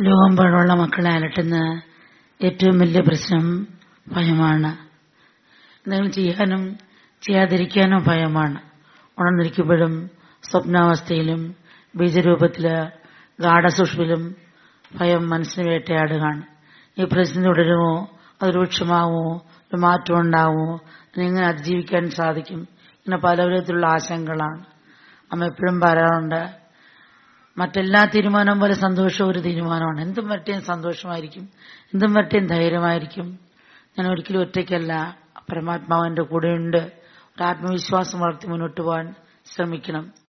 ലോകമ്പാടുള്ള മക്കളെ അലട്ടുന്ന ഏറ്റവും വലിയ പ്രശ്നം ഭയമാണ്. എന്തെങ്കിലും ചെയ്യാനും ചെയ്യാതിരിക്കാനും ഭയമാണ്. ഉണർന്നിരിക്കുമ്പോഴും സ്വപ്നാവസ്ഥയിലും ബീജരൂപത്തിൽ ഗാഠസൂക്ഷ്മയിലും ഭയം മനസ്സിന് വേട്ടയാടുകയാണ്. ഈ പ്രശ്നം തുടരുമോ അത് രൂക്ഷമാവുമോ ഒരു മാറ്റം ഉണ്ടാവുമോ? എങ്ങനെ അതിജീവിക്കാൻ സാധിക്കും? ഇങ്ങനെ പല വിധത്തിലുള്ള ആശങ്കകളാണ്. അമ്മ എപ്പോഴും പറയാറുണ്ട് മറ്റെല്ലാ തീരുമാനം പോലെ സന്തോഷം ഒരു തീരുമാനമാണ്. എന്തും വരട്ടെയും സന്തോഷമായിരിക്കും. എന്തും വരട്ടെയും ധൈര്യമായിരിക്കും. ഞാൻ ഒരിക്കലും ഒറ്റയ്ക്കല്ല. പരമാത്മാവിന്റെ കൂടെയുണ്ട്. ഒരു ആത്മവിശ്വാസം വളർത്തി മുന്നോട്ട് പോകാൻ ശ്രമിക്കണം.